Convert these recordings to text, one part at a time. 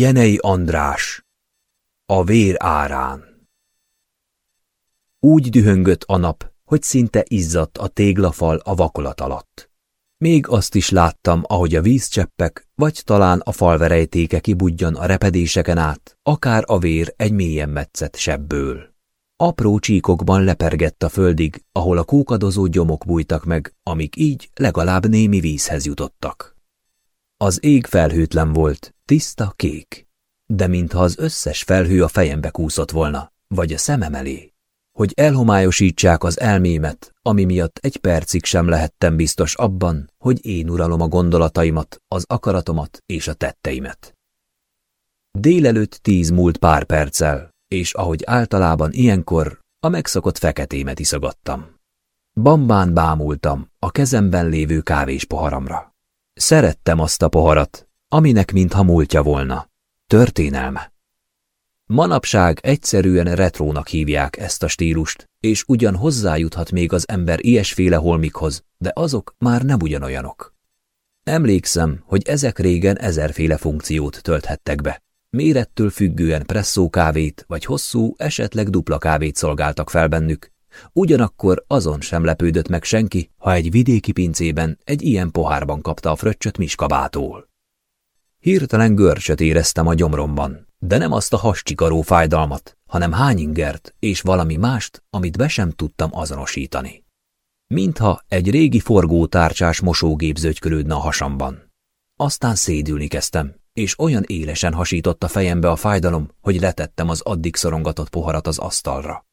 Jenei András A vér árán Úgy dühöngött a nap, hogy szinte izzadt a téglafal a vakolat alatt. Még azt is láttam, ahogy a vízcseppek, vagy talán a falverejtéke kibudjan a repedéseken át, akár a vér egy mélyen metszett sebből. Apró csíkokban lepergett a földig, ahol a kókadozó gyomok bújtak meg, amik így legalább némi vízhez jutottak. Az ég felhőtlen volt, tiszta kék, de mintha az összes felhő a fejembe kúszott volna, vagy a szemem elé, hogy elhomályosítsák az elmémet, ami miatt egy percig sem lehettem biztos abban, hogy én uralom a gondolataimat, az akaratomat és a tetteimet. Délelőtt tíz múlt pár perccel, és ahogy általában ilyenkor, a megszokott feketémet iszogattam. Bambán bámultam a kezemben lévő kávés poharamra. Szerettem azt a poharat, aminek mintha múltja volna. Történelme. Manapság egyszerűen retrónak hívják ezt a stílust, és ugyan hozzájuthat még az ember ilyesféle holmikhoz, de azok már nem ugyanolyanok. Emlékszem, hogy ezek régen ezerféle funkciót tölthettek be. Mérettől függően presszó kávét vagy hosszú, esetleg dupla kávét szolgáltak fel bennük. Ugyanakkor azon sem lepődött meg senki, ha egy vidéki pincében egy ilyen pohárban kapta a fröccsöt Miskabától. Hirtelen görcsöt éreztem a gyomromban, de nem azt a hascsikaró fájdalmat, hanem hányingert és valami mást, amit be sem tudtam azonosítani. Mintha egy régi forgótárcsás mosógép zögykölődne a hasamban. Aztán szédülni kezdtem, és olyan élesen hasított a fejembe a fájdalom, hogy letettem az addig szorongatott poharat az asztalra.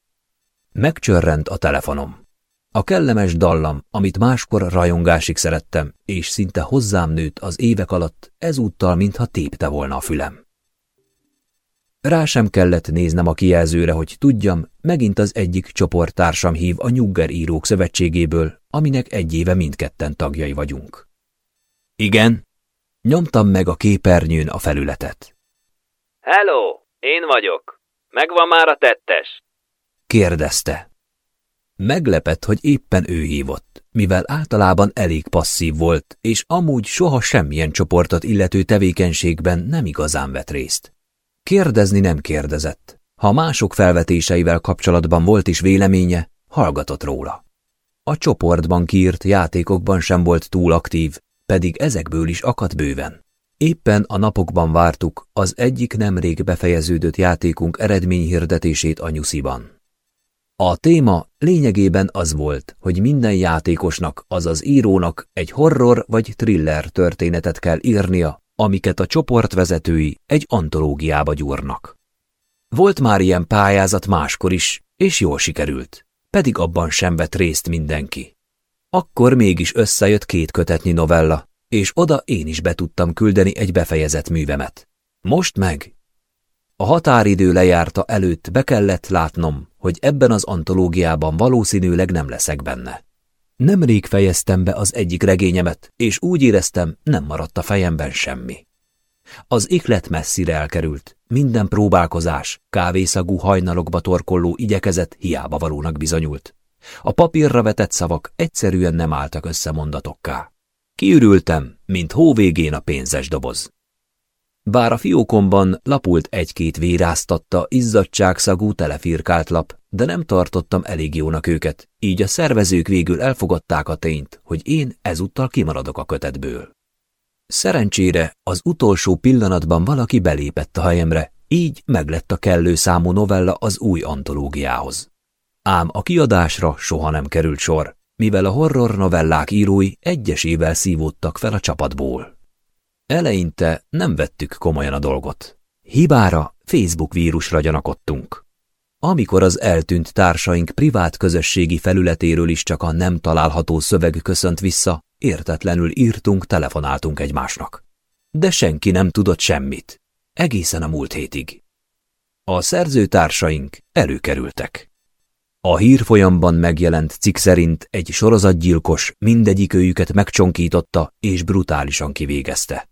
Megcsörrent a telefonom. A kellemes dallam, amit máskor rajongásig szerettem, és szinte hozzám nőtt az évek alatt, ezúttal mintha tépte volna a fülem. Rá sem kellett néznem a kijelzőre, hogy tudjam, megint az egyik csoporttársam hív a Nyugger Írók Szövetségéből, aminek egy éve mindketten tagjai vagyunk. Igen, Nyomtam meg a képernyőn a felületet. Hello, én vagyok. Megvan már a tettes? Kérdezte. Meglepett, hogy éppen ő hívott, mivel általában elég passzív volt, és amúgy soha semmilyen csoportot illető tevékenységben nem igazán vett részt. Kérdezni nem kérdezett. Ha mások felvetéseivel kapcsolatban volt is véleménye, hallgatott róla. A csoportban kiírt játékokban sem volt túl aktív, pedig ezekből is akadt bőven. Éppen a napokban vártuk az egyik nemrég befejeződött játékunk eredményhirdetését a nyusziban. A téma lényegében az volt, hogy minden játékosnak, azaz írónak egy horror vagy thriller történetet kell írnia, amiket a csoportvezetői egy antológiába gyúrnak. Volt már ilyen pályázat máskor is, és jól sikerült, pedig abban sem vett részt mindenki. Akkor mégis összejött két kötetnyi novella, és oda én is be tudtam küldeni egy befejezett művemet. Most meg? A határidő lejárta előtt be kellett látnom, hogy ebben az antológiában valószínűleg nem leszek benne. Nemrég fejeztem be az egyik regényemet, és úgy éreztem, nem maradt a fejemben semmi. Az iklet messzire elkerült, minden próbálkozás, kávészagú hajnalokba torkolló igyekezet hiába valónak bizonyult. A papírra vetett szavak egyszerűen nem álltak össze mondatokká. Kiürültem, mint hóvégén a pénzes doboz. Bár a fiókomban lapult egy-két véráztatta, izzadságszagú telefirkált lap, de nem tartottam elég jónak őket, így a szervezők végül elfogadták a tényt, hogy én ezúttal kimaradok a kötetből. Szerencsére az utolsó pillanatban valaki belépett a helyemre, így meglett a kellő számú novella az új antológiához. Ám a kiadásra soha nem került sor, mivel a horror novellák írói egyesével szívódtak fel a csapatból. Eleinte nem vettük komolyan a dolgot. Hibára Facebook vírusra gyanakodtunk. Amikor az eltűnt társaink privát közösségi felületéről is csak a nem található szöveg köszönt vissza, értetlenül írtunk, telefonáltunk egymásnak. De senki nem tudott semmit. Egészen a múlt hétig. A szerzőtársaink előkerültek. A hírfolyamban megjelent cikk szerint egy sorozatgyilkos mindegyik őjüket megcsonkította és brutálisan kivégezte.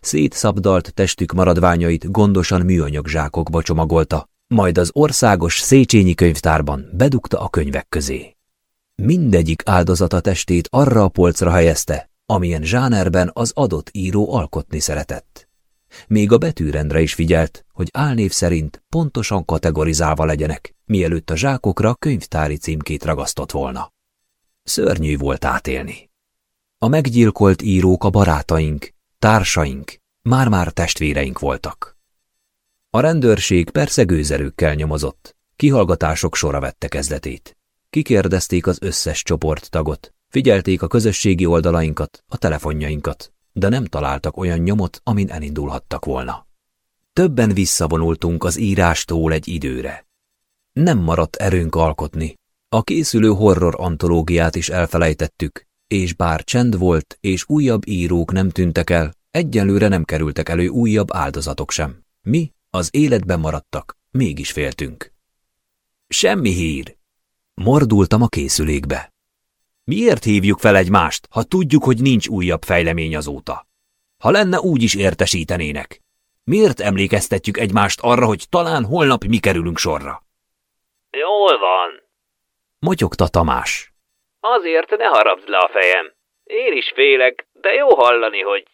Szétszabdalt testük maradványait gondosan műanyag zsákokba csomagolta, majd az országos Széchenyi könyvtárban bedugta a könyvek közé. Mindegyik áldozata testét arra a polcra helyezte, amilyen zsánerben az adott író alkotni szeretett. Még a betűrendre is figyelt, hogy álnév szerint pontosan kategorizálva legyenek, mielőtt a zsákokra könyvtári címkét ragasztott volna. Szörnyű volt átélni. A meggyilkolt írók a barátaink, társaink, már-már testvéreink voltak. A rendőrség persze gőzerőkkel nyomozott, kihallgatások sora vette kezdetét. Kikérdezték az összes csoporttagot, figyelték a közösségi oldalainkat, a telefonjainkat, de nem találtak olyan nyomot, amin elindulhattak volna. Többen visszavonultunk az írástól egy időre. Nem maradt erőnk alkotni. A készülő horror antológiát is elfelejtettük, és bár csend volt, és újabb írók nem tűntek el, egyelőre nem kerültek elő újabb áldozatok sem. Mi, az életben maradtak, mégis féltünk. Semmi hír. Mordultam a készülékbe. Miért hívjuk fel egymást, ha tudjuk, hogy nincs újabb fejlemény azóta? Ha lenne, úgy is értesítenének. Miért emlékeztetjük egymást arra, hogy talán holnap mi kerülünk sorra? Jól van. Motyogta Tamás. Azért ne harabd le a fejem. Én is félek, de jó hallani, hogy...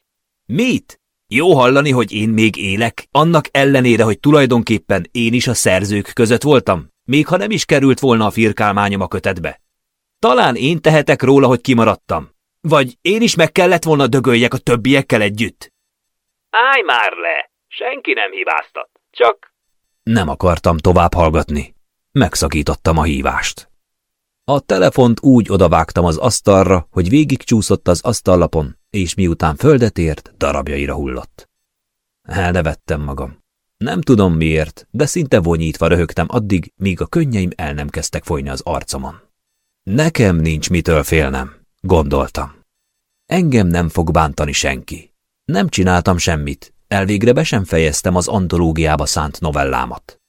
Mit? Jó hallani, hogy én még élek, annak ellenére, hogy tulajdonképpen én is a szerzők között voltam, még ha nem is került volna a firkálmányom a kötetbe. Talán én tehetek róla, hogy kimaradtam. Vagy én is meg kellett volna dögöljek a többiekkel együtt. Állj már le! Senki nem hibáztat. Csak... Nem akartam tovább hallgatni. Megszakítottam a hívást. A telefont úgy odavágtam az asztalra, hogy végigcsúszott az asztallapon, és miután földet ért, darabjaira hullott. Elnevettem magam. Nem tudom miért, de szinte vonyítva röhögtem addig, míg a könnyeim el nem kezdtek folyni az arcomon. Nekem nincs mitől félnem, gondoltam. Engem nem fog bántani senki. Nem csináltam semmit, elvégre be sem fejeztem az antológiába szánt novellámat.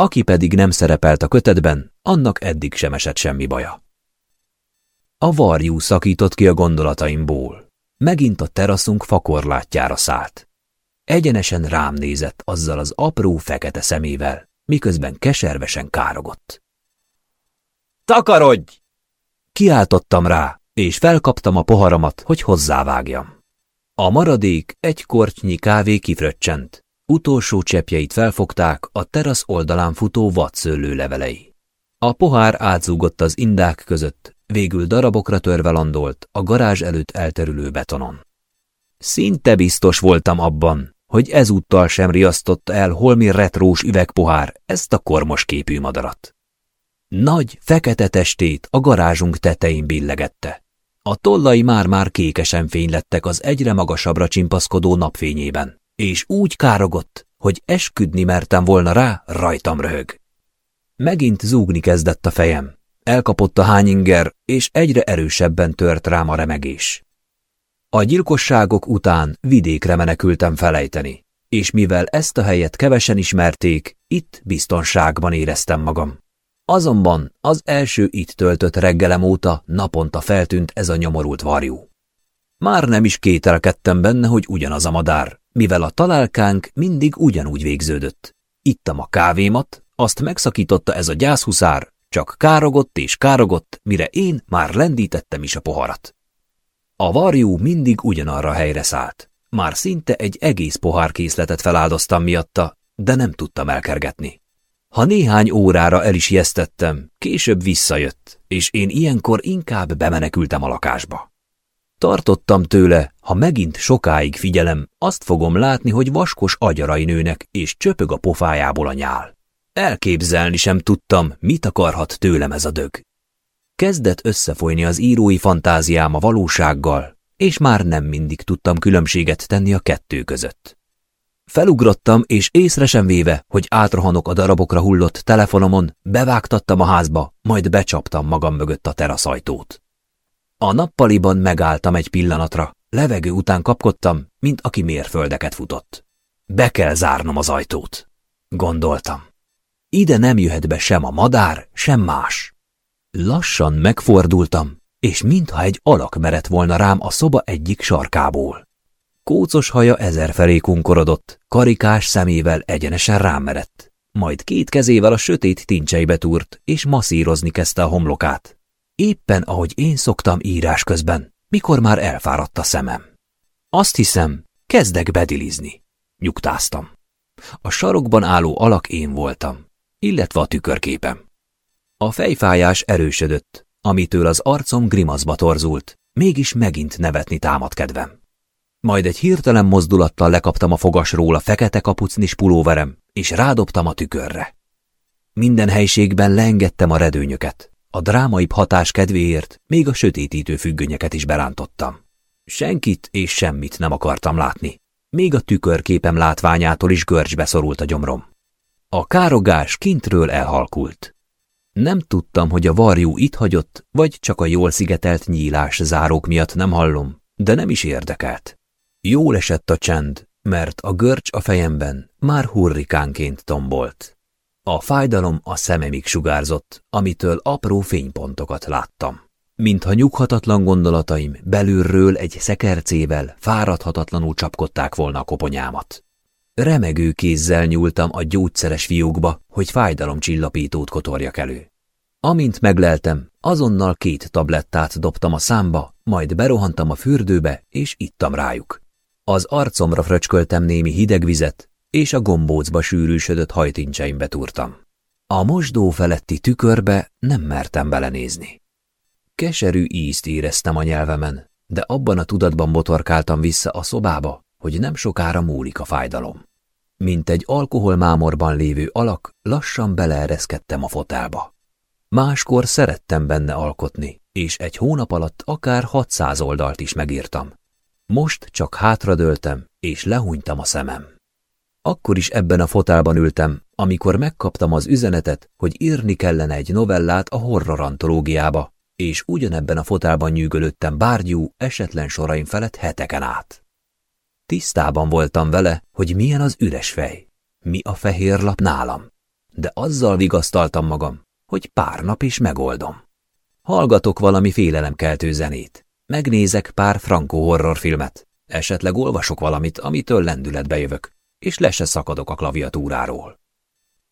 Aki pedig nem szerepelt a kötetben, annak eddig sem esett semmi baja. A varjú szakított ki a gondolataimból. Megint a teraszunk fakorlátjára szállt. Egyenesen rám nézett azzal az apró fekete szemével, miközben keservesen károgott. Takarodj! Kiáltottam rá, és felkaptam a poharamat, hogy hozzávágjam. A maradék egy kortnyi kávé kifröccsent, utolsó cseppjeit felfogták a terasz oldalán futó vadszőlő levelei. A pohár átzúgott az indák között, végül darabokra törve landolt a garázs előtt elterülő betonon. Szinte biztos voltam abban, hogy ezúttal sem riasztotta el holmi retrós üvegpohár ezt a kormos képű madarat. Nagy, fekete testét a garázsunk tetején billegette. A tollai már-már kékesen fénylettek az egyre magasabbra csimpaszkodó napfényében, és úgy károgott, hogy esküdni mertem volna rá, rajtam röhög. Megint zúgni kezdett a fejem. Elkapott a hányinger, és egyre erősebben tört rám a remegés. A gyilkosságok után vidékre menekültem felejteni, és mivel ezt a helyet kevesen ismerték, itt biztonságban éreztem magam. Azonban az első itt töltött reggelem óta naponta feltűnt ez a nyomorult varjú. Már nem is kételkedtem benne, hogy ugyanaz a madár, mivel a találkánk mindig ugyanúgy végződött. Ittam a kávémat, azt megszakította ez a gyászhuszár, csak károgott és károgott, mire én már lendítettem is a poharat. A varjú mindig ugyanarra helyre szállt. Már szinte egy egész pohárkészletet feláldoztam miatta, de nem tudtam elkergetni. Ha néhány órára el is jesztettem, később visszajött, és én ilyenkor inkább bemenekültem a lakásba. Tartottam tőle, ha megint sokáig figyelem, azt fogom látni, hogy vaskos agyarai nőnek, és csöpög a pofájából a nyál. Elképzelni sem tudtam, mit akarhat tőlem ez a dög. Kezdett összefolyni az írói fantáziám a valósággal, és már nem mindig tudtam különbséget tenni a kettő között. Felugrottam, és észre sem véve, hogy átrohanok a darabokra hullott telefonomon, bevágtattam a házba, majd becsaptam magam mögött a teraszajtót. A nappaliban megálltam egy pillanatra, levegő után kapkodtam, mint aki mérföldeket futott. Be kell zárnom az ajtót, gondoltam. Ide nem jöhet be sem a madár, sem más. Lassan megfordultam, és mintha egy alak merett volna rám a szoba egyik sarkából. Kócos haja ezerfelé kunkorodott, karikás szemével egyenesen rám merett. Majd két kezével a sötét tincseibe túrt, és masszírozni kezdte a homlokát. Éppen ahogy én szoktam írás közben, mikor már elfáradt a szemem. Azt hiszem, kezdek bedilizni. nyugtáztam. A sarokban álló alak én voltam, illetve a tükörképem. A fejfájás erősödött, amitől az arcom grimaszba torzult, mégis megint nevetni támad kedvem. Majd egy hirtelen mozdulattal lekaptam a fogasról a fekete kapucnis pulóverem, és rádobtam a tükörre. Minden helységben leengedtem a redőnyöket. A drámaibb hatás kedvéért még a sötétítő függönyeket is berántottam. Senkit és semmit nem akartam látni. Még a tükörképem látványától is görcsbe szorult a gyomrom. A károgás kintről elhalkult. Nem tudtam, hogy a varjú itt hagyott, vagy csak a jól szigetelt nyílás zárók miatt nem hallom, de nem is érdekelt. Jól esett a csend, mert a görcs a fejemben már hurrikánként tombolt. A fájdalom a szememig sugárzott, amitől apró fénypontokat láttam. Mintha nyughatatlan gondolataim belülről egy szekercével fáradhatatlanul csapkodták volna a koponyámat. Remegő kézzel nyúltam a gyógyszeres fiókba, hogy fájdalomcsillapítót kotorjak elő. Amint megleltem, azonnal két tablettát dobtam a számba, majd berohantam a fürdőbe, és ittam rájuk. Az arcomra fröcsköltem némi hideg vizet, és a gombócba sűrűsödött hajtincseimbe túrtam. A mosdó feletti tükörbe nem mertem belenézni. Keserű ízt éreztem a nyelvemen, de abban a tudatban botorkáltam vissza a szobába, hogy nem sokára múlik a fájdalom. Mint egy alkoholmámorban lévő alak, lassan beleereszkedtem a fotelba. Máskor szerettem benne alkotni, és egy hónap alatt akár 600 oldalt is megírtam. Most csak hátradőltem, és lehúnytam a szemem. Akkor is ebben a fotelban ültem, amikor megkaptam az üzenetet, hogy írni kellene egy novellát a horror antológiába, és ugyanebben a fotelban nyűgölődtem bárgyú, esetlen soraim felett heteken át. Tisztában voltam vele, hogy milyen az üres fej, mi a fehér lap nálam, de azzal vigasztaltam magam, hogy pár nap is megoldom. Hallgatok valami félelemkeltő zenét, megnézek pár frankó horrorfilmet, esetleg olvasok valamit, amitől lendületbe jövök, és le se szakadok a klaviatúráról.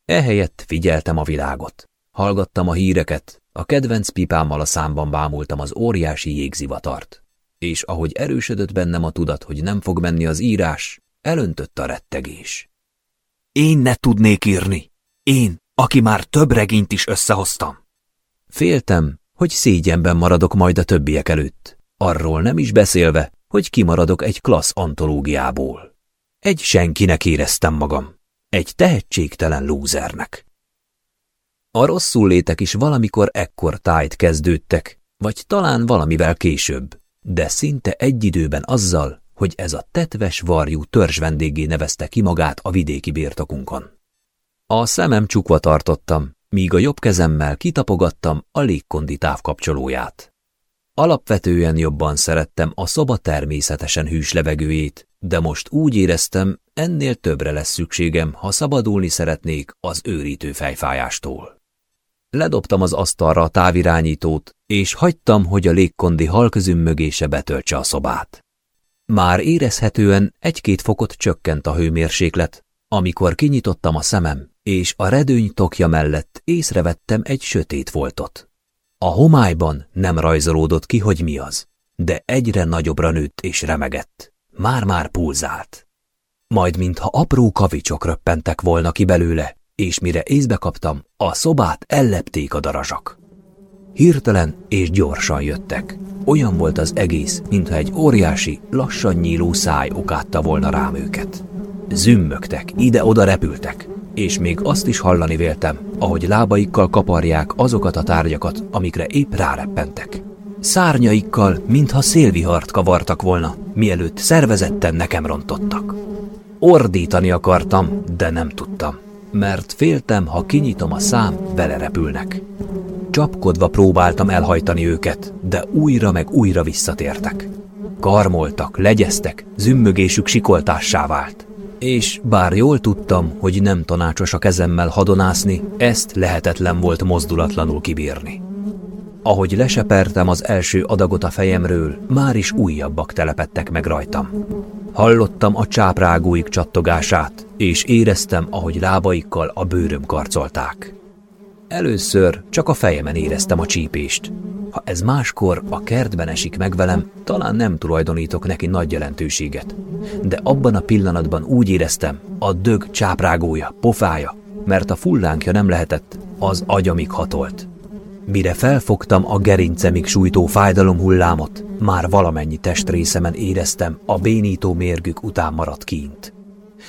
Ehelyett figyeltem a világot, hallgattam a híreket, a kedvenc pipámmal a számban bámultam az óriási jégzivatart, és ahogy erősödött bennem a tudat, hogy nem fog menni az írás, elöntött a rettegés. Én ne tudnék írni! Én, aki már több regényt is összehoztam! Féltem, hogy szégyenben maradok majd a többiek előtt, arról nem is beszélve, hogy kimaradok egy klassz antológiából. Egy senkinek éreztem magam, egy tehetségtelen lúzernek. A rosszul létek is valamikor ekkor tájt kezdődtek, vagy talán valamivel később, de szinte egy időben azzal, hogy ez a tetves varjú törzs vendégé nevezte ki magát a vidéki birtokunkon. A szemem csukva tartottam, míg a jobb kezemmel kitapogattam a légkondi távkapcsolóját. Alapvetően jobban szerettem a szoba természetesen hűs levegőjét, de most úgy éreztem, ennél többre lesz szükségem, ha szabadulni szeretnék az őrítő fejfájástól. Ledobtam az asztalra a távirányítót, és hagytam, hogy a légkondi halközüm mögése betöltse a szobát. Már érezhetően egy-két fokot csökkent a hőmérséklet, amikor kinyitottam a szemem, és a redőny tokja mellett észrevettem egy sötét voltot. A homályban nem rajzolódott ki, hogy mi az, de egyre nagyobbra nőtt és remegett. Már-már pulzált. Majd mintha apró kavicsok röppentek volna ki belőle, és mire észbe kaptam, a szobát ellepték a darazsak. Hirtelen és gyorsan jöttek. Olyan volt az egész, mintha egy óriási, lassan nyíló száj okátta volna rám őket. Zümmögtek, ide-oda repültek, és még azt is hallani véltem, ahogy lábaikkal kaparják azokat a tárgyakat, amikre épp ráreppentek. Szárnyaikkal, mintha szélvihart kavartak volna, mielőtt szervezetten nekem rontottak. Ordítani akartam, de nem tudtam, mert féltem, ha kinyitom a szám, belerepülnek. Csapkodva próbáltam elhajtani őket, de újra meg újra visszatértek. Karmoltak, legyeztek, zümmögésük sikoltássá vált. És bár jól tudtam, hogy nem tanácsos a kezemmel hadonászni, ezt lehetetlen volt mozdulatlanul kibírni. Ahogy lesepertem az első adagot a fejemről, már is újabbak telepettek meg rajtam. Hallottam a csáprágóik csattogását, és éreztem, ahogy lábaikkal a bőröm karcolták. Először csak a fejemen éreztem a csípést. Ha ez máskor a kertben esik meg velem, talán nem tulajdonítok neki nagy jelentőséget. De abban a pillanatban úgy éreztem, a dög csáprágója, pofája, mert a fullánkja nem lehetett, az agyamig hatolt. Mire felfogtam a gerincemig sújtó fájdalom hullámot, már valamennyi testrészemen éreztem a bénító mérgük után maradt kint.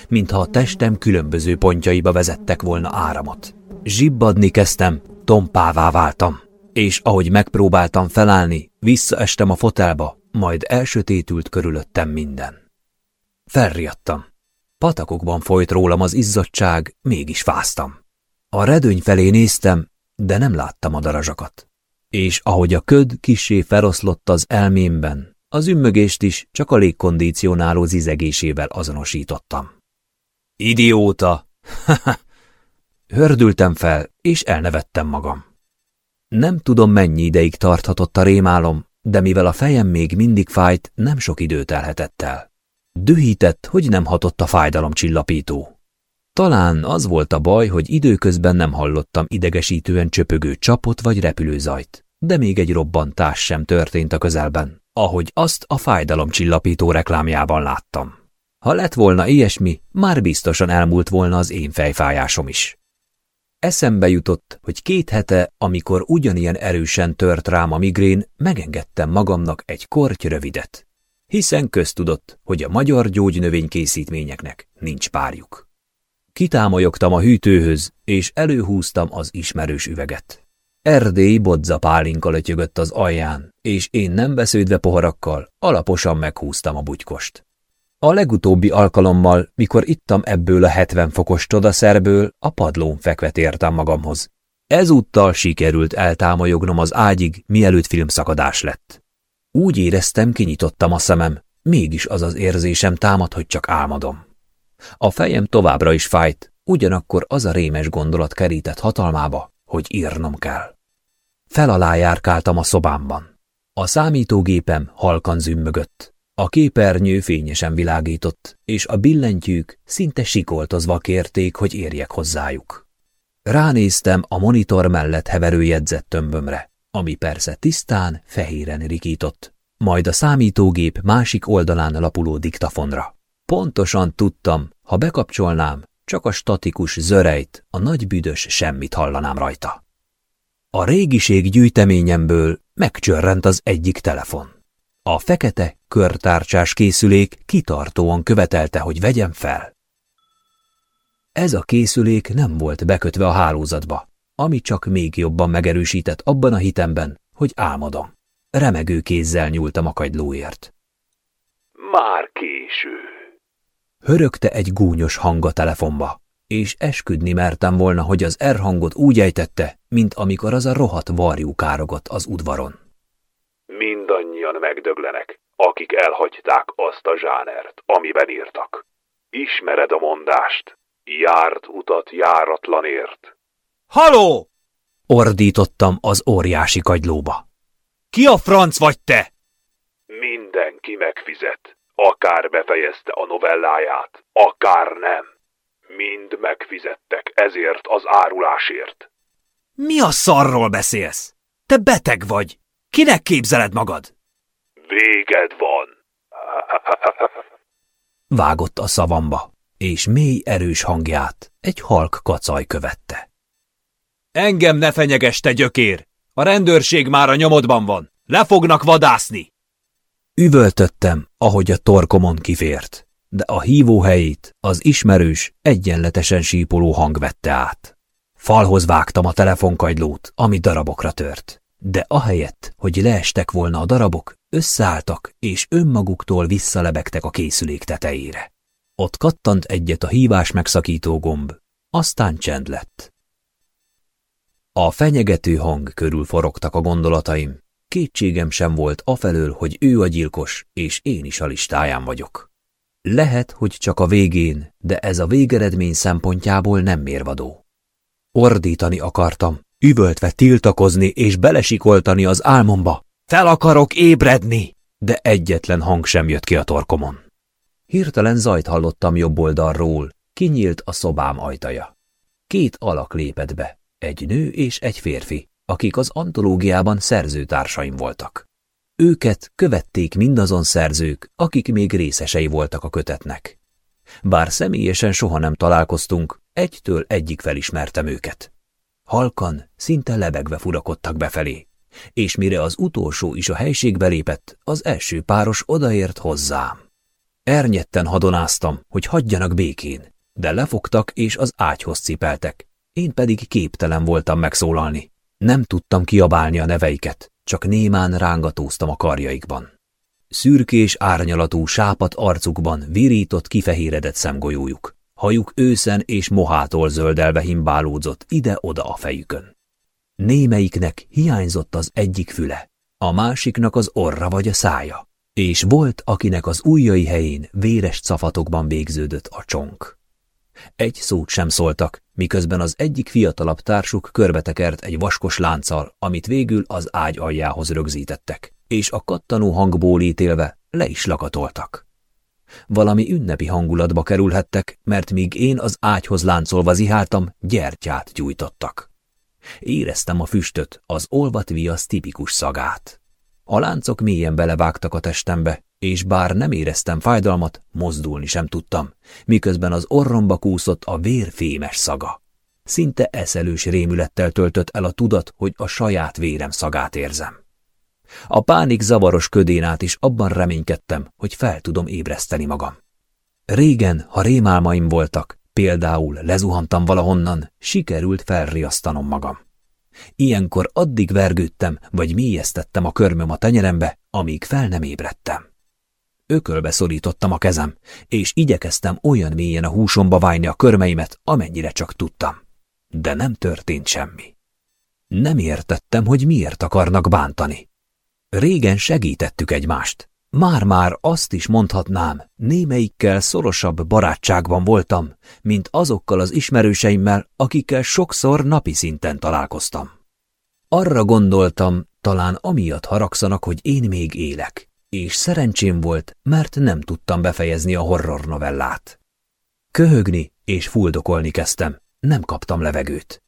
Mintha a testem különböző pontjaiba vezettek volna áramot. Zsibbadni kezdtem, tompává váltam, és ahogy megpróbáltam felállni, visszaestem a fotelba, majd elsötétült körülöttem minden. Felriadtam. Patakokban folyt rólam az izzadság, mégis fáztam. A redőny felé néztem, de nem láttam a darazsakat. És ahogy a köd kisé feloszlott az elmémben, az ümmögést is csak a légkondicionáló zizegésével azonosítottam. Idióta! Hördültem fel, és elnevettem magam. Nem tudom, mennyi ideig tarthatott a rémálom, de mivel a fejem még mindig fájt, nem sok időt telhetett el. Dühített, hogy nem hatott a fájdalomcsillapító. Talán az volt a baj, hogy időközben nem hallottam idegesítően csöpögő csapot vagy repülőzajt, de még egy robbantás sem történt a közelben, ahogy azt a fájdalomcsillapító reklámjában láttam. Ha lett volna ilyesmi, már biztosan elmúlt volna az én fejfájásom is. Eszembe jutott, hogy két hete, amikor ugyanilyen erősen tört rám a migrén, megengedtem magamnak egy korty rövidet. Hiszen köztudott, hogy a magyar gyógynövénykészítményeknek nincs párjuk. Kitámolyogtam a hűtőhöz, és előhúztam az ismerős üveget. Erdély bodza pálinka lötyögött az alján, és én nem besződve poharakkal alaposan meghúztam a bugykost. A legutóbbi alkalommal, mikor ittam ebből a 70 fokos csodaszerből, a padlón fekve tértem magamhoz. Ezúttal sikerült eltámolyognom az ágyig, mielőtt filmszakadás lett. Úgy éreztem, kinyitottam a szemem, mégis az az érzésem támad, hogy csak álmodom. A fejem továbbra is fájt, ugyanakkor az a rémes gondolat kerített hatalmába, hogy írnom kell. Felalá járkáltam a szobámban. A számítógépem halkan zümmögött. A képernyő fényesen világított, és a billentyűk szinte sikoltozva kérték, hogy érjek hozzájuk. Ránéztem a monitor mellett heverő jegyzettömbömre, ami persze tisztán, fehéren rikított, majd a számítógép másik oldalán lapuló diktafonra. Pontosan tudtam, ha bekapcsolnám, csak a statikus zörejt, a nagy büdös semmit hallanám rajta. A régiség gyűjteményemből megcsörrent az egyik telefon. A fekete, körtárcsás készülék kitartóan követelte, hogy vegyem fel. Ez a készülék nem volt bekötve a hálózatba, ami csak még jobban megerősített abban a hitemben, hogy álmodom. Remegő kézzel nyúltam a kagylóért. Már késő. Hörögte egy gúnyos hang a telefonba, és esküdni mertem volna, hogy az R hangot úgy ejtette, mint amikor az a rohadt varjú károgott az udvaron. Mindannyian megdöglenek, akik elhagyták azt a zsánert, amiben írtak. Ismered a mondást, járt utat járatlanért. Haló! Ordítottam az óriási kagylóba. Ki a franc vagy te? Mindenki megfizet, akár befejezte a novelláját, akár nem. Mind megfizettek ezért az árulásért. Mi a szarról beszélsz? Te beteg vagy. Kinek képzeled magad? Véged van. Vágott a szavamba, és mély erős hangját egy halk kacaj követte. Engem ne fenyeges, te gyökér! A rendőrség már a nyomodban van. Le fognak vadászni! Üvöltöttem, ahogy a torkomon kifért, de a hívó helyét az ismerős, egyenletesen sípoló hang vette át. Falhoz vágtam a telefonkagylót, ami darabokra tört de ahelyett, hogy leestek volna a darabok, összeálltak, és önmaguktól visszalebegtek a készülék tetejére. Ott kattant egyet a hívás megszakító gomb, aztán csend lett. A fenyegető hang körül forogtak a gondolataim, kétségem sem volt afelől, hogy ő a gyilkos, és én is a listáján vagyok. Lehet, hogy csak a végén, de ez a végeredmény szempontjából nem mérvadó. Ordítani akartam, üvöltve tiltakozni és belesikoltani az álmomba. Fel akarok ébredni! De egyetlen hang sem jött ki a torkomon. Hirtelen zajt hallottam jobb oldalról, kinyílt a szobám ajtaja. Két alak lépett be, egy nő és egy férfi, akik az antológiában szerzőtársaim voltak. Őket követték mindazon szerzők, akik még részesei voltak a kötetnek. Bár személyesen soha nem találkoztunk, egytől egyik felismertem őket. Halkan, szinte lebegve furakodtak befelé, és mire az utolsó is a helységbe lépett, az első páros odaért hozzám. Ernyetten hadonáztam, hogy hagyjanak békén, de lefogtak és az ágyhoz cipeltek, én pedig képtelen voltam megszólalni. Nem tudtam kiabálni a neveiket, csak némán rángatóztam a karjaikban. Szürkés árnyalatú sápat arcukban virított kifehéredett szemgolyójuk. Hajuk őszen és mohától zöldelve himbálódzott ide-oda a fejükön. Némelyiknek hiányzott az egyik füle, a másiknak az orra vagy a szája, és volt, akinek az ujjai helyén véres cafatokban végződött a csonk. Egy szót sem szóltak, miközben az egyik fiatalabb társuk körbetekert egy vaskos lánccal, amit végül az ágy aljához rögzítettek, és a kattanó hangból ítélve le is lakatoltak. Valami ünnepi hangulatba kerülhettek, mert míg én az ágyhoz láncolva ziháltam, gyertyát gyújtottak. Éreztem a füstöt, az olvat viasz tipikus szagát. A láncok mélyen belevágtak a testembe, és bár nem éreztem fájdalmat, mozdulni sem tudtam, miközben az orromba kúszott a vér fémes szaga. Szinte eszelős rémülettel töltött el a tudat, hogy a saját vérem szagát érzem. A pánik zavaros ködén át is abban reménykedtem, hogy fel tudom ébreszteni magam. Régen, ha rémálmaim voltak, például lezuhantam valahonnan, sikerült felriasztanom magam. Ilyenkor addig vergődtem, vagy mélyeztettem a körmöm a tenyerembe, amíg fel nem ébredtem. Ökölbe szorítottam a kezem, és igyekeztem olyan mélyen a húsomba vájni a körmeimet, amennyire csak tudtam. De nem történt semmi. Nem értettem, hogy miért akarnak bántani. Régen segítettük egymást. Már-már azt is mondhatnám, némelyikkel szorosabb barátságban voltam, mint azokkal az ismerőseimmel, akikkel sokszor napi szinten találkoztam. Arra gondoltam, talán amiatt haragszanak, hogy én még élek, és szerencsém volt, mert nem tudtam befejezni a horror novellát. Köhögni és fuldokolni kezdtem, nem kaptam levegőt.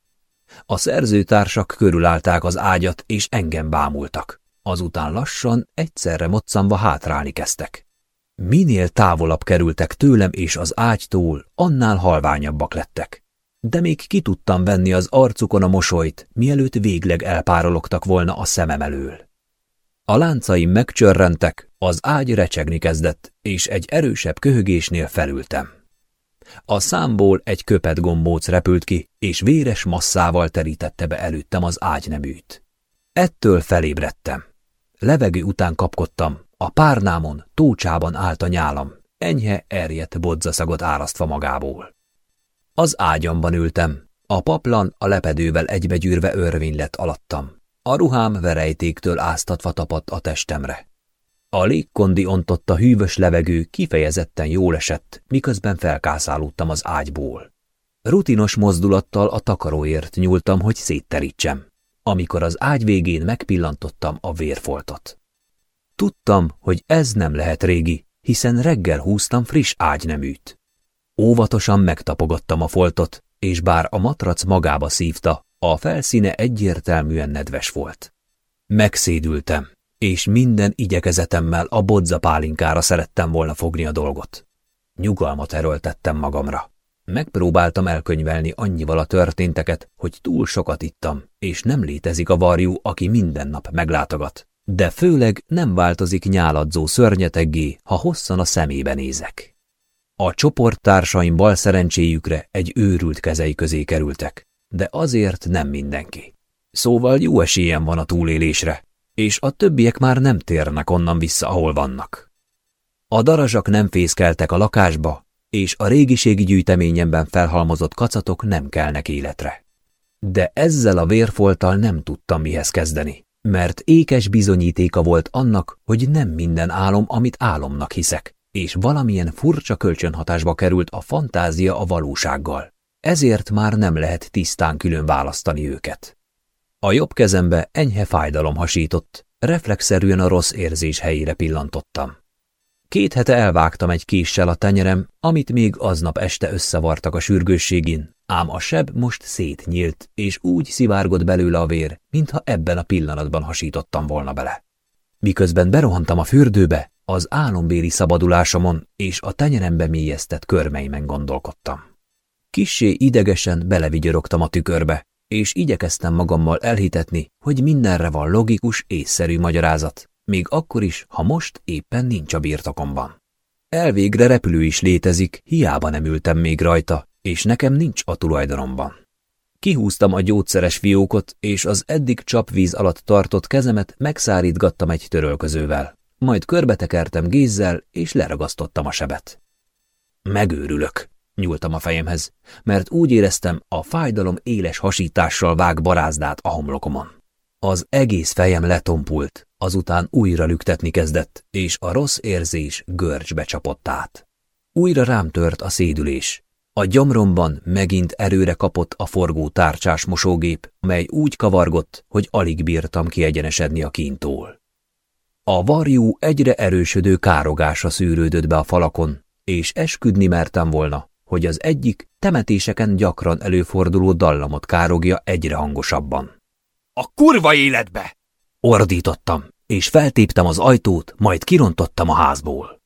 A szerzőtársak körülállták az ágyat, és engem bámultak. Azután lassan, egyszerre moccanva hátrálni kezdtek. Minél távolabb kerültek tőlem és az ágytól, annál halványabbak lettek. De még ki tudtam venni az arcukon a mosolyt, mielőtt végleg elpárologtak volna a szemem elől. A láncaim megcsörrentek, az ágy recsegni kezdett, és egy erősebb köhögésnél felültem. A számból egy köpet gombóc repült ki, és véres masszával terítette be előttem az ágyneműt. Ettől felébredtem. Levegő után kapkodtam, a párnámon, tócsában állt a nyálam, enyhe erjedt bodzaszagot árasztva magából. Az ágyamban ültem, a paplan a lepedővel egybegyűrve örvény lett alattam. A ruhám verejtéktől áztatva tapadt a testemre. A légkondi ontotta hűvös levegő kifejezetten jól esett, miközben felkászálódtam az ágyból. Rutinos mozdulattal a takaróért nyúltam, hogy szétterítsem, amikor az ágy végén megpillantottam a vérfoltot. Tudtam, hogy ez nem lehet régi, hiszen reggel húztam friss ágyneműt. Óvatosan megtapogattam a foltot, és bár a matrac magába szívta, a felszíne egyértelműen nedves volt. Megszédültem, és minden igyekezetemmel a pálinkára szerettem volna fogni a dolgot. Nyugalmat erőltettem magamra. Megpróbáltam elkönyvelni annyival a történteket, hogy túl sokat ittam, és nem létezik a varjú, aki minden nap meglátogat. De főleg nem változik nyáladzó szörnyeteggé, ha hosszan a szemébe nézek. A csoporttársaim bal szerencséjükre egy őrült kezei közé kerültek, de azért nem mindenki. Szóval jó esélyem van a túlélésre, és a többiek már nem térnek onnan vissza, ahol vannak. A darazsak nem fészkeltek a lakásba, és a régiségi gyűjteményemben felhalmozott kacatok nem kelnek életre. De ezzel a vérfolttal nem tudtam mihez kezdeni, mert ékes bizonyítéka volt annak, hogy nem minden álom, amit álomnak hiszek, és valamilyen furcsa kölcsönhatásba került a fantázia a valósággal. Ezért már nem lehet tisztán külön választani őket. A jobb kezembe enyhe fájdalom hasított, reflexzerűen a rossz érzés helyére pillantottam. Két hete elvágtam egy késsel a tenyerem, amit még aznap este összevartak a sürgősségin, ám a seb most szétnyílt, és úgy szivárgott belőle a vér, mintha ebben a pillanatban hasítottam volna bele. Miközben berohantam a fürdőbe, az álombéli szabadulásomon és a tenyerembe mélyeztett körmeimen gondolkodtam. Kissé idegesen belevigyorogtam a tükörbe, és igyekeztem magammal elhitetni, hogy mindenre van logikus, észszerű magyarázat, még akkor is, ha most éppen nincs a birtokomban. Elvégre repülő is létezik, hiába nem ültem még rajta, és nekem nincs a tulajdonomban. Kihúztam a gyógyszeres fiókot, és az eddig csapvíz alatt tartott kezemet megszárítgattam egy törölközővel. Majd körbetekertem gézzel, és leragasztottam a sebet. Megőrülök, nyúltam a fejemhez, mert úgy éreztem, a fájdalom éles hasítással vág barázdát a homlokomon. Az egész fejem letompult, azután újra lüktetni kezdett, és a rossz érzés görcsbe csapott át. Újra rám tört a szédülés. A gyomromban megint erőre kapott a forgó tárcsás mosógép, mely úgy kavargott, hogy alig bírtam kiegyenesedni a kintól. A varjú egyre erősödő károgása szűrődött be a falakon, és esküdni mertem volna, hogy az egyik temetéseken gyakran előforduló dallamot károgja egyre hangosabban. A kurva életbe! Ordítottam, és feltéptem az ajtót, majd kirontottam a házból.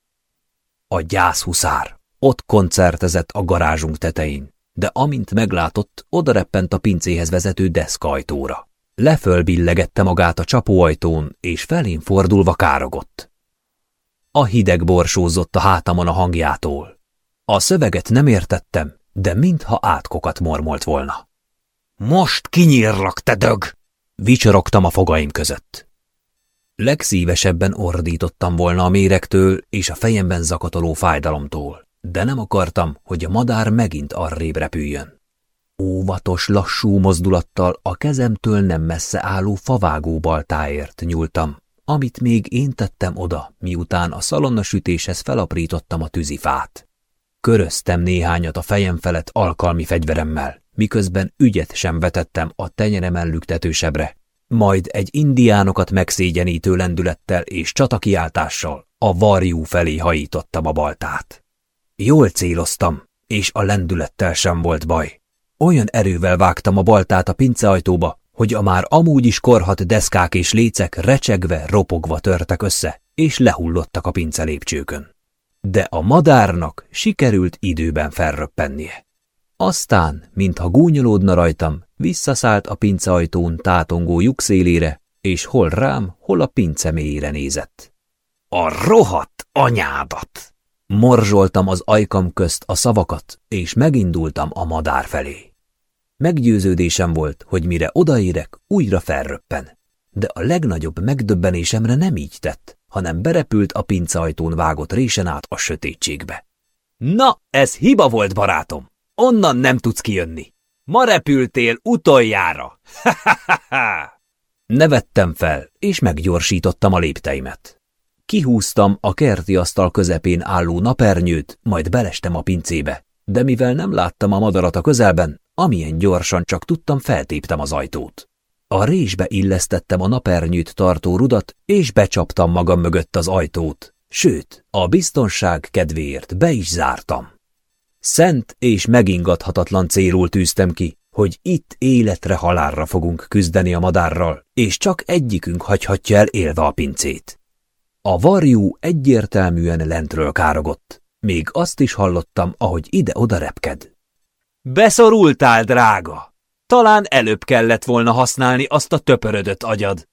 A gyászhuszár ott koncertezett a garázsunk tetején, de amint meglátott, odareppent a pincéhez vezető deszkajtóra. Lefölbillegette magát a csapóajtón, és felén fordulva károgott. A hideg borsózott a hátamon a hangjától. A szöveget nem értettem, de mintha átkokat mormolt volna. Most kinyírlak, te dög! Vicsorogtam a fogaim között. Legszívesebben ordítottam volna a méregtől és a fejemben zakatoló fájdalomtól, de nem akartam, hogy a madár megint arrébb repüljön. Óvatos, lassú mozdulattal a kezemtől nem messze álló favágó baltáért nyúltam, amit még én tettem oda, miután a szalonnasütéshez felaprítottam a tűzifát. Köröztem néhányat a fejem felett alkalmi fegyveremmel, miközben ügyet sem vetettem a tenyerem ellüktetősebre, majd egy indiánokat megszégyenítő lendülettel és csatakiáltással a varjú felé hajítottam a baltát. Jól céloztam, és a lendülettel sem volt baj. Olyan erővel vágtam a baltát a pinceajtóba, hogy a már amúgy is korhat deszkák és lécek recsegve, ropogva törtek össze, és lehullottak a pince lépcsőkön. De a madárnak sikerült időben felröppennie. Aztán, mintha gúnyolódna rajtam, visszaszállt a pinceajtón tátongó lyuk szélére, és hol rám, hol a pince mélyére nézett. A rohadt anyádat! Morzsoltam az ajkam közt a szavakat, és megindultam a madár felé. Meggyőződésem volt, hogy mire odaérek, újra felröppen. De a legnagyobb megdöbbenésemre nem így tett, hanem berepült a pinceajtón vágott résen át a sötétségbe. Na, ez hiba volt, barátom! Onnan nem tudsz kijönni. Ma repültél utoljára. Nevettem fel, és meggyorsítottam a lépteimet. Kihúztam a kerti asztal közepén álló napernyőt, majd belestem a pincébe, de mivel nem láttam a madarat a közelben, amilyen gyorsan csak tudtam, feltéptem az ajtót. A résbe illesztettem a napernyőt tartó rudat, és becsaptam magam mögött az ajtót, sőt, a biztonság kedvéért be is zártam. Szent és megingathatatlan célul tűztem ki, hogy itt életre halálra fogunk küzdeni a madárral, és csak egyikünk hagyhatja el élve a pincét. A varjú egyértelműen lentről károgott. Még azt is hallottam, ahogy ide-oda repked. Beszorultál, drága! Talán előbb kellett volna használni azt a töpörödött agyad.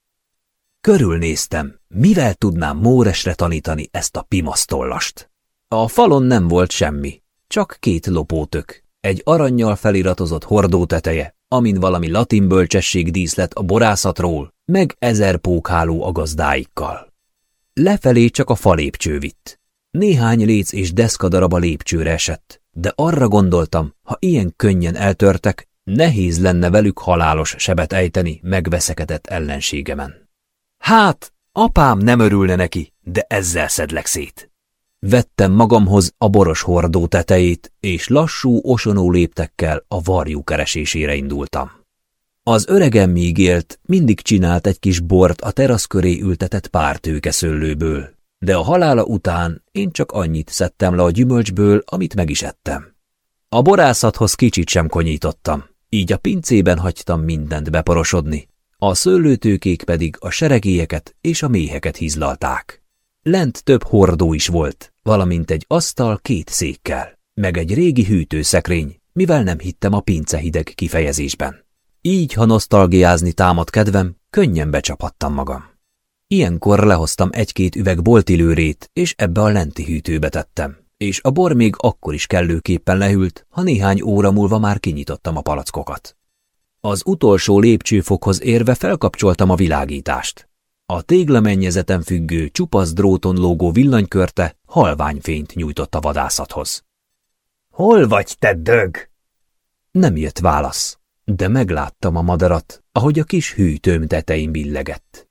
Körülnéztem, mivel tudnám Móresre tanítani ezt a pimasztollast. A falon nem volt semmi, csak két lopótök, egy aranyjal feliratozott hordó teteje, amin valami latin bölcsesség díszlet a borászatról, meg ezer pókháló a gazdáikkal. Lefelé csak a falépcső vitt. Néhány léc és deszkadarab a lépcsőre esett, de arra gondoltam, ha ilyen könnyen eltörtek, nehéz lenne velük halálos sebet ejteni megveszekedett ellenségemen. Hát, apám nem örülne neki, de ezzel szedlek szét. Vettem magamhoz a boros hordó tetejét, és lassú, osonó léptekkel a varjú keresésére indultam. Az öregem míg élt, mindig csinált egy kis bort a terasz köré ültetett pártőke szőlőből. de a halála után én csak annyit szedtem le a gyümölcsből, amit meg is ettem. A borászathoz kicsit sem konyítottam, így a pincében hagytam mindent beporosodni, a szőlőtőkék pedig a seregélyeket és a méheket hízlalták. Lent több hordó is volt, valamint egy asztal két székkel, meg egy régi hűtőszekrény, mivel nem hittem a pince hideg kifejezésben. Így, ha nosztalgiázni támad kedvem, könnyen becsaphattam magam. Ilyenkor lehoztam egy-két üveg boltilőrét, és ebbe a lenti hűtőbe tettem, és a bor még akkor is kellőképpen lehűlt, ha néhány óra múlva már kinyitottam a palackokat. Az utolsó lépcsőfokhoz érve felkapcsoltam a világítást. A téglamennyezeten függő, csupasz dróton lógó villanykörte halványfényt nyújtott a vadászathoz. – Hol vagy, te dög? Nem jött válasz, de megláttam a madarat, ahogy a kis hűtőm tetején billegett.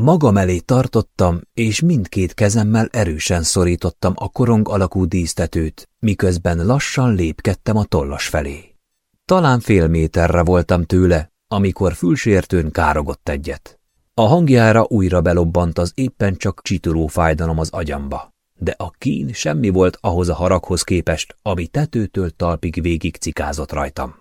Magam elé tartottam, és mindkét kezemmel erősen szorítottam a korong alakú dísztetőt, miközben lassan lépkedtem a tollas felé. Talán fél méterre voltam tőle, amikor fülsértőn károgott egyet. A hangjára újra belobbant az éppen csak csituló fájdalom az agyamba, de a kín semmi volt ahhoz a haraghoz képest, ami tetőtől talpig végig cikázott rajtam.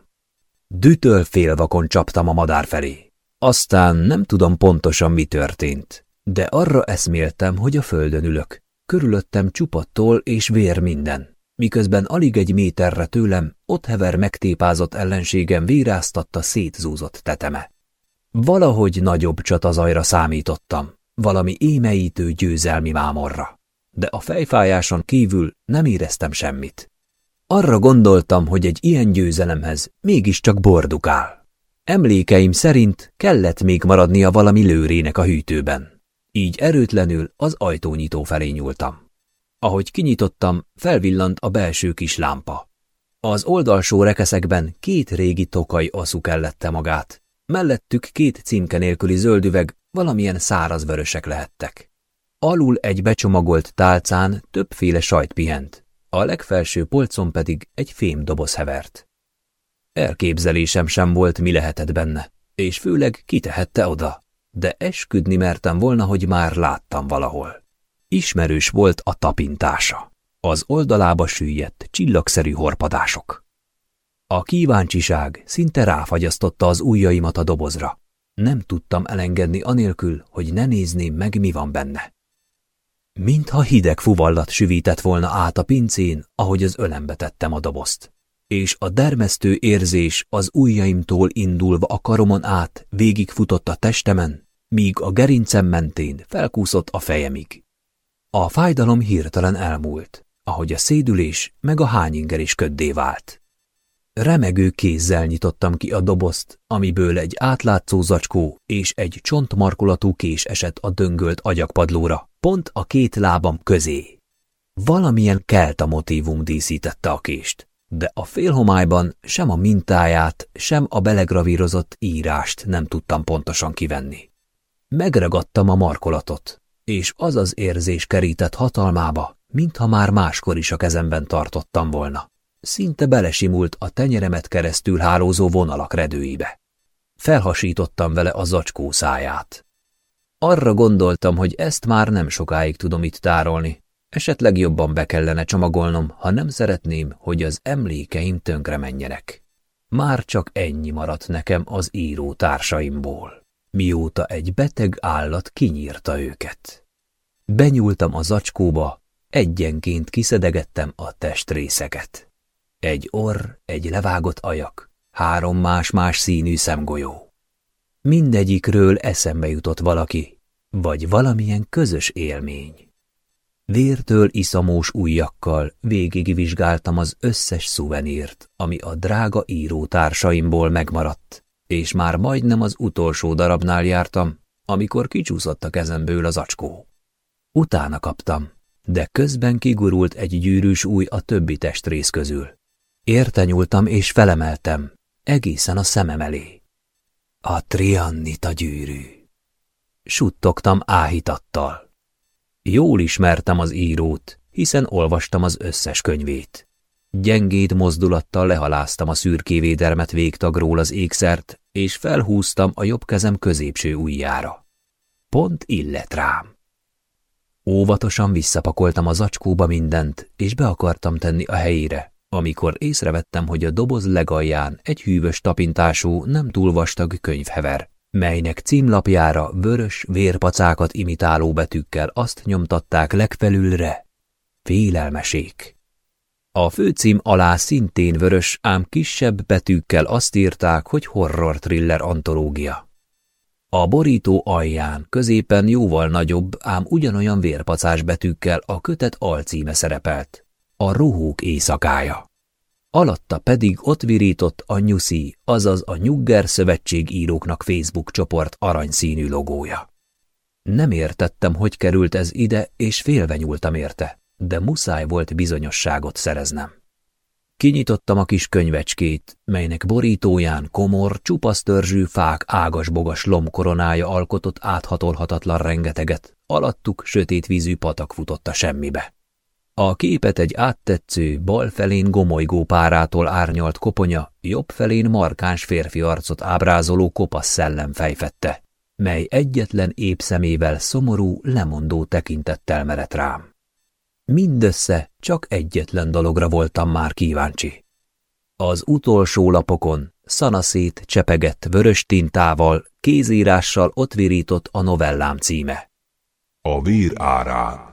Dütől félvakon csaptam a madár felé. Aztán nem tudom pontosan, mi történt, de arra eszméltem, hogy a földön ülök. Körülöttem csupattól és vér minden, miközben alig egy méterre tőlem ott hever megtépázott ellenségem véráztatta szétzúzott teteme. Valahogy nagyobb csatazajra számítottam, valami émeítő győzelmi mámorra, de a fejfájáson kívül nem éreztem semmit. Arra gondoltam, hogy egy ilyen győzelemhez mégiscsak bordukál. Emlékeim szerint kellett még maradnia valami lőrének a hűtőben. Így erőtlenül az ajtónyitó felé nyúltam. Ahogy kinyitottam, felvillant a belső kis lámpa. Az oldalsó rekeszekben két régi tokaj aszú kellette magát. Mellettük két címke nélküli zöldüveg, valamilyen száraz vörösek lehettek. Alul egy becsomagolt tálcán többféle sajt pihent, a legfelső polcon pedig egy fémdoboz hevert. Elképzelésem sem volt, mi lehetett benne, és főleg kitehette oda, de esküdni mertem volna, hogy már láttam valahol. Ismerős volt a tapintása, az oldalába süllyedt, csillagszerű horpadások. A kíváncsiság szinte ráfagyasztotta az ujjaimat a dobozra. Nem tudtam elengedni anélkül, hogy ne nézném meg, mi van benne. Mintha hideg fuvallat süvített volna át a pincén, ahogy az ölembe tettem a dobozt és a dermesztő érzés az ujjaimtól indulva a karomon át végigfutott a testemen, míg a gerincem mentén felkúszott a fejemig. A fájdalom hirtelen elmúlt, ahogy a szédülés meg a hányinger is köddé vált. Remegő kézzel nyitottam ki a dobozt, amiből egy átlátszó zacskó és egy csontmarkolatú kés esett a döngölt agyakpadlóra, pont a két lábam közé. Valamilyen kelta motívum díszítette a kést de a félhomályban sem a mintáját, sem a belegravírozott írást nem tudtam pontosan kivenni. Megragadtam a markolatot, és az az érzés kerített hatalmába, mintha már máskor is a kezemben tartottam volna. Szinte belesimult a tenyeremet keresztül hálózó vonalak redőibe. Felhasítottam vele a zacskó száját. Arra gondoltam, hogy ezt már nem sokáig tudom itt tárolni, Esetleg jobban be kellene csomagolnom, ha nem szeretném, hogy az emlékeim tönkre menjenek. Már csak ennyi maradt nekem az író társaimból, mióta egy beteg állat kinyírta őket. Benyúltam a zacskóba, egyenként kiszedegettem a testrészeket. Egy orr, egy levágott ajak, három más-más színű szemgolyó. Mindegyikről eszembe jutott valaki, vagy valamilyen közös élmény. Vértől iszamós ujjakkal végigvizsgáltam az összes szuvenírt, ami a drága írótársaimból megmaradt, és már majdnem az utolsó darabnál jártam, amikor kicsúszott a kezemből az acskó. Utána kaptam, de közben kigurult egy gyűrűs új a többi testrész közül. Érte nyúltam és felemeltem, egészen a szemem elé. A triannita gyűrű. Suttogtam áhítattal. Jól ismertem az írót, hiszen olvastam az összes könyvét. Gyengéd mozdulattal lehaláztam a szürkévédermet végtagról az ékszert, és felhúztam a jobb kezem középső ujjára. Pont illet rám. Óvatosan visszapakoltam a zacskóba mindent, és be akartam tenni a helyére, amikor észrevettem, hogy a doboz legalján egy hűvös tapintású, nem túl vastag könyv hever, melynek címlapjára vörös vérpacákat imitáló betűkkel azt nyomtatták legfelülre. Félelmesék. A főcím alá szintén vörös, ám kisebb betűkkel azt írták, hogy horror thriller antológia. A borító alján, középen jóval nagyobb, ám ugyanolyan vérpacás betűkkel a kötet alcíme szerepelt. A ruhók éjszakája. Alatta pedig ott virított a Nyuszi, azaz a Nyugger Szövetség íróknak Facebook csoport aranyszínű logója. Nem értettem, hogy került ez ide, és félve nyúltam érte, de muszáj volt bizonyosságot szereznem. Kinyitottam a kis könyvecskét, melynek borítóján komor, csupasztörzsű fák ágas-bogas lomkoronája alkotott áthatolhatatlan rengeteget, alattuk sötét vízű patak futott a semmibe. A képet egy áttetsző, bal felén gomolygó párától árnyalt koponya, jobb felén markáns férfi arcot ábrázoló kopasz szellem fejfette, mely egyetlen épp szemével szomorú, lemondó tekintettel merett rám. Mindössze csak egyetlen dologra voltam már kíváncsi. Az utolsó lapokon szanaszét csepegett vörös tintával, kézírással ott virított a novellám címe. A vír árán.